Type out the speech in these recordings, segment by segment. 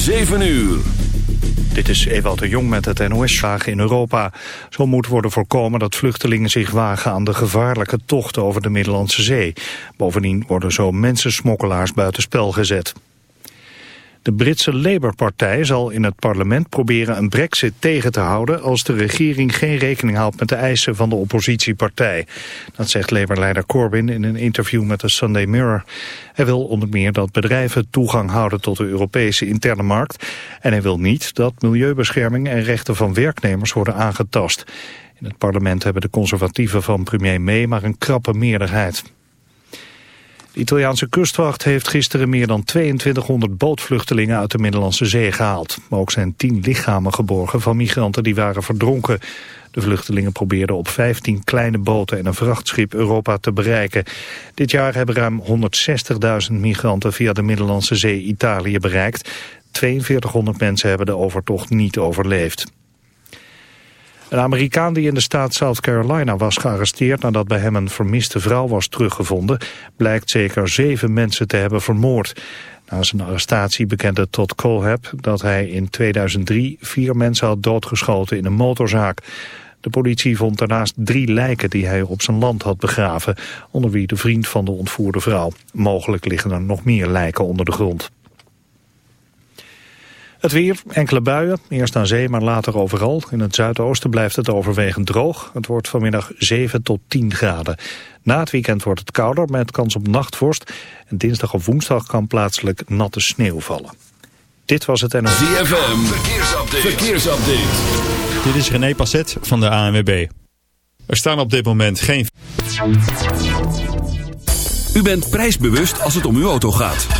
7 uur. Dit is Ewout de Jong met het NOS-vragen in Europa. Zo moet worden voorkomen dat vluchtelingen zich wagen aan de gevaarlijke tocht over de Middellandse Zee. Bovendien worden zo mensensmokkelaars buitenspel gezet. De Britse Labour-partij zal in het parlement proberen een brexit tegen te houden als de regering geen rekening houdt met de eisen van de oppositiepartij. Dat zegt Labour-leider Corbyn in een interview met de Sunday Mirror. Hij wil onder meer dat bedrijven toegang houden tot de Europese interne markt en hij wil niet dat milieubescherming en rechten van werknemers worden aangetast. In het parlement hebben de conservatieven van premier May maar een krappe meerderheid. De Italiaanse kustwacht heeft gisteren meer dan 2200 bootvluchtelingen uit de Middellandse Zee gehaald. Maar ook zijn tien lichamen geborgen van migranten die waren verdronken. De vluchtelingen probeerden op 15 kleine boten en een vrachtschip Europa te bereiken. Dit jaar hebben ruim 160.000 migranten via de Middellandse Zee Italië bereikt. 4200 mensen hebben de overtocht niet overleefd. Een Amerikaan die in de staat South Carolina was gearresteerd nadat bij hem een vermiste vrouw was teruggevonden, blijkt zeker zeven mensen te hebben vermoord. Na zijn arrestatie bekende Todd Colhab dat hij in 2003 vier mensen had doodgeschoten in een motorzaak. De politie vond daarnaast drie lijken die hij op zijn land had begraven, onder wie de vriend van de ontvoerde vrouw. Mogelijk liggen er nog meer lijken onder de grond. Het weer, enkele buien, eerst aan zee, maar later overal. In het zuidoosten blijft het overwegend droog. Het wordt vanmiddag 7 tot 10 graden. Na het weekend wordt het kouder met kans op nachtvorst. En dinsdag of woensdag kan plaatselijk natte sneeuw vallen. Dit was het NOS. ZFM, verkeersupdate. verkeersupdate. Dit is René Passet van de ANWB. Er staan op dit moment geen... U bent prijsbewust als het om uw auto gaat.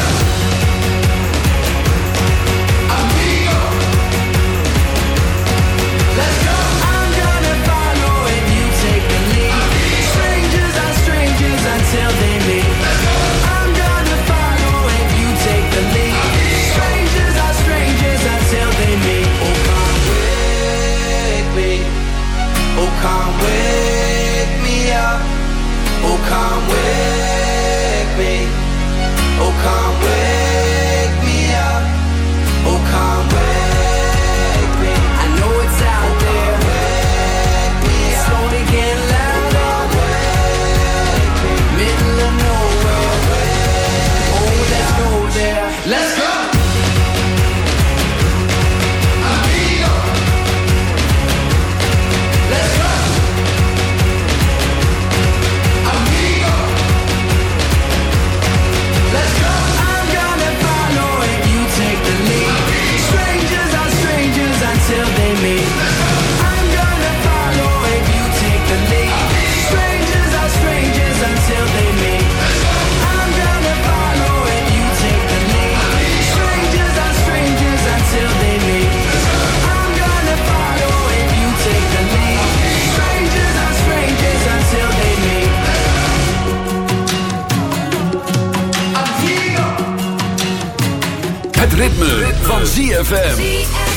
ritme, van ZFM.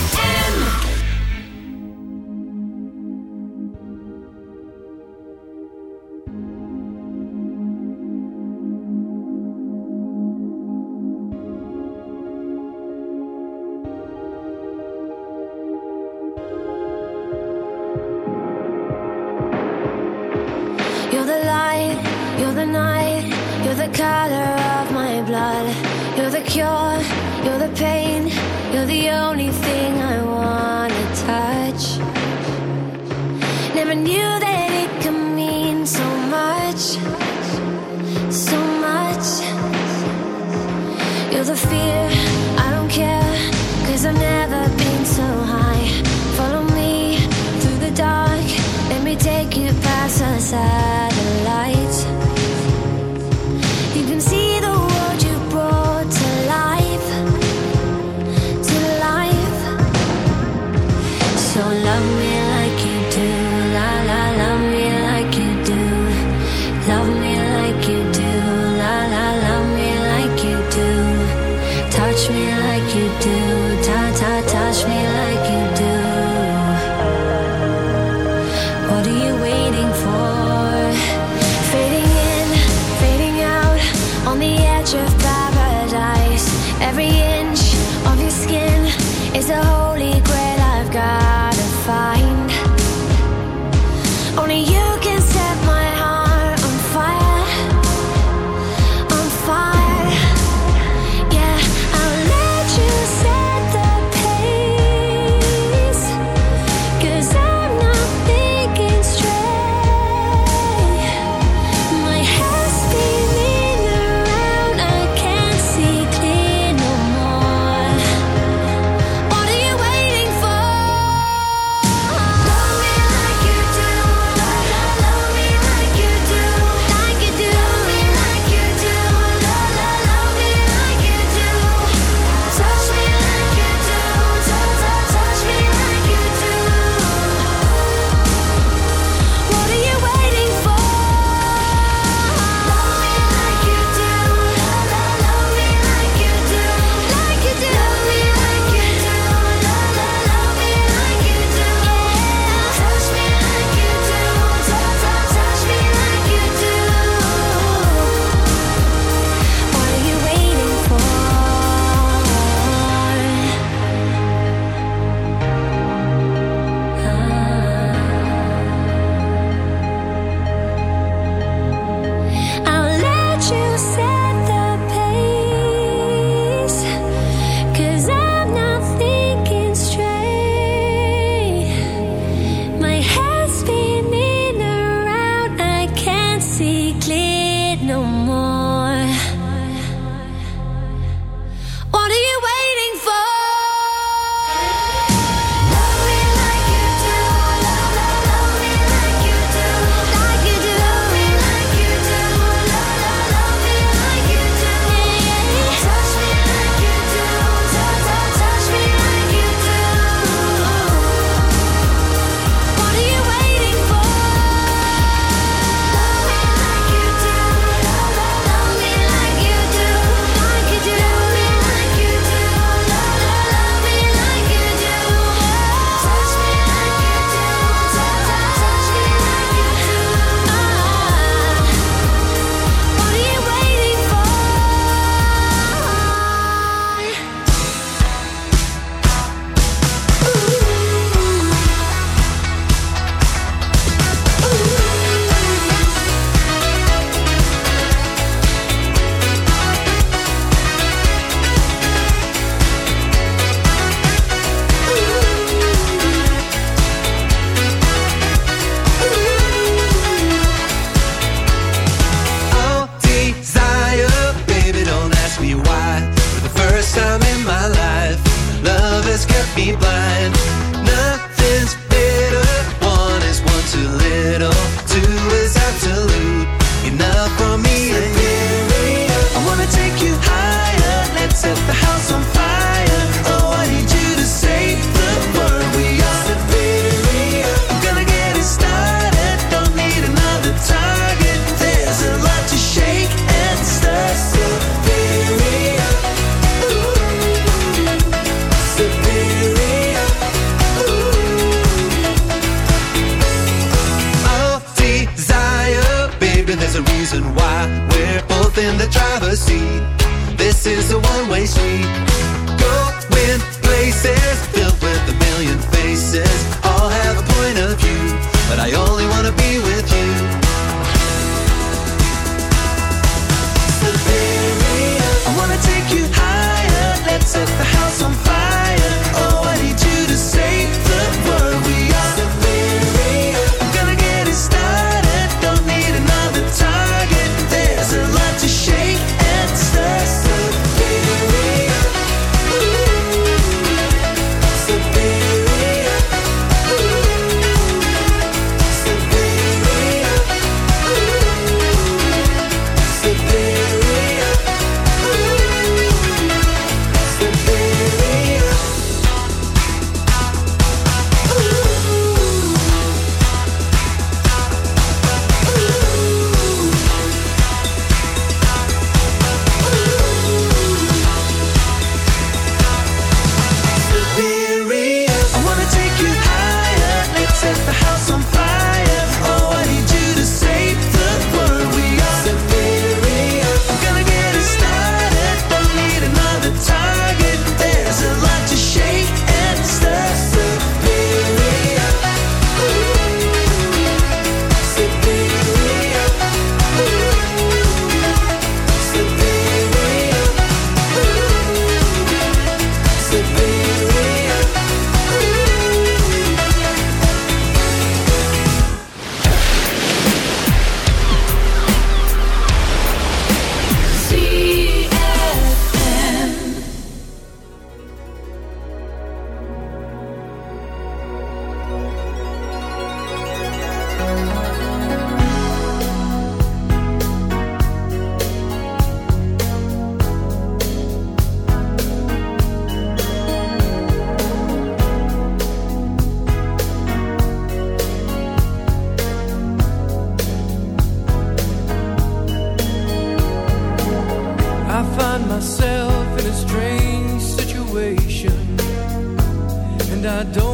I don't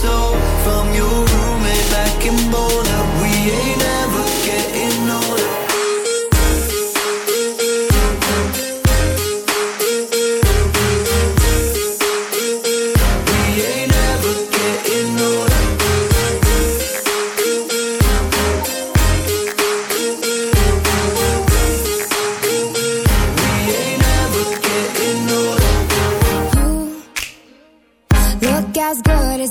so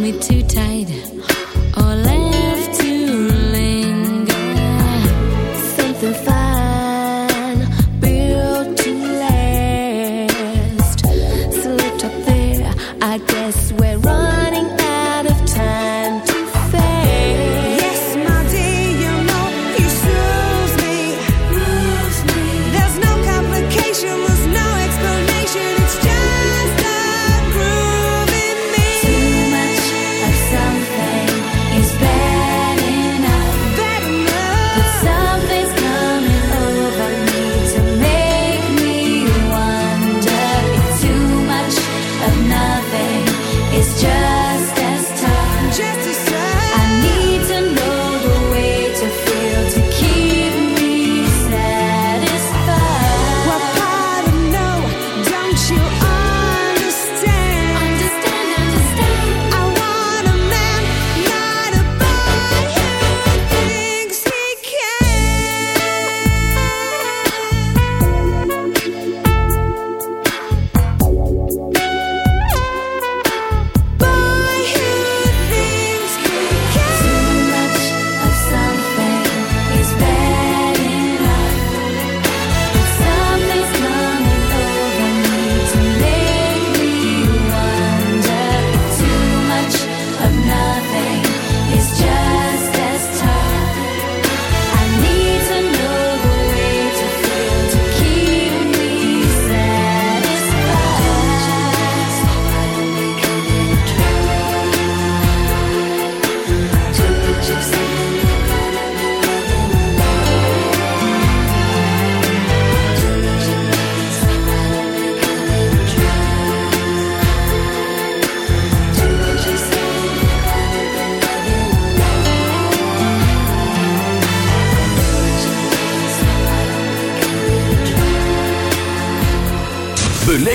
me too tight.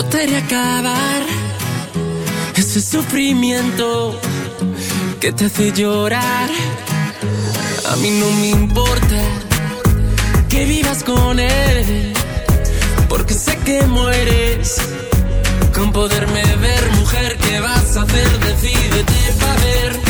Yo te haré acabar ese sufrimiento que te hace llorar. A mí no me importa que vivas con él, porque sé que mueres con poderme ver, mujer. ¿Qué vas a hacer? Decídete para ver.